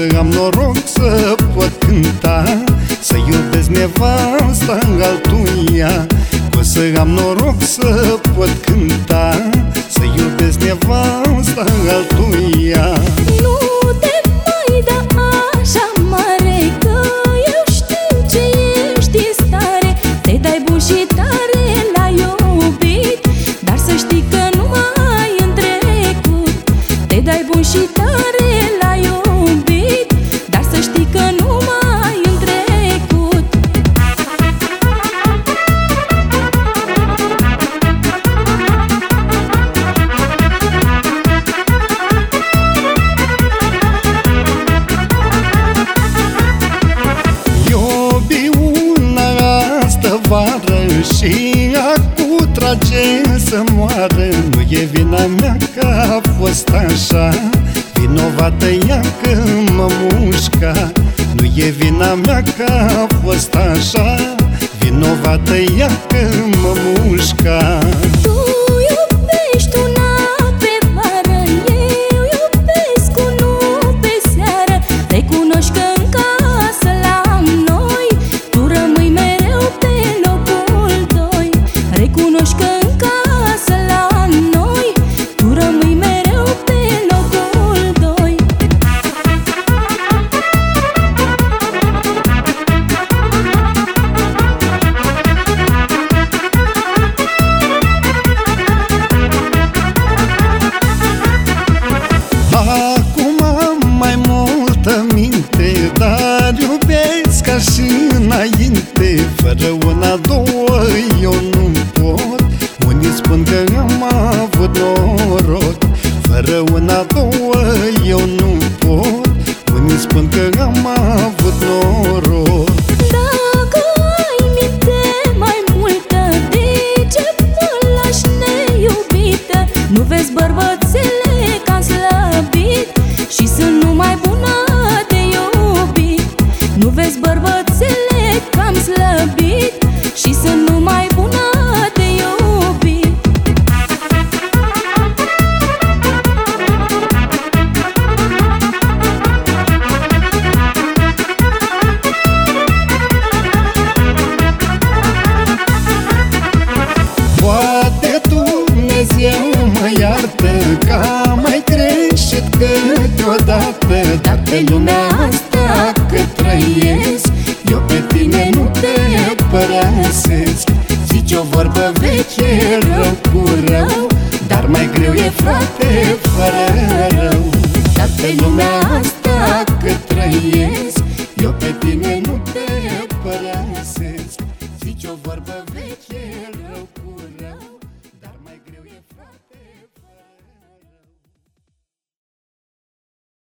Să am noroc să pot cânta Să iubesc nevasta altuia. O să am noroc să pot cânta Să iubesc nevasta altuia. Nu te mai da așa mare Că eu știu ce ești stare. Te dai bușii tare la iubit Dar să că nu mai în trecut Te dai bun și tare astă vară Și acu trage să moară. Nu e vina mea că a fost așa. Vinovată ea că mă mușca. Nu e vina mea că a fost așa. Vinovată ea că mă mușca două, eu nu pot. Unii spun că am avut noroc Fără una, două, eu nu pot. Unii spun că am avut noroc trăiesc. Eu pe tine nu te părăsesc. Zici o vorbă veche rău cu rău Dar mai greu e frate fără rău. Dar pe lumea asta cât trăiesc Eu pe tine nu te părăsesc. Zici o vorbă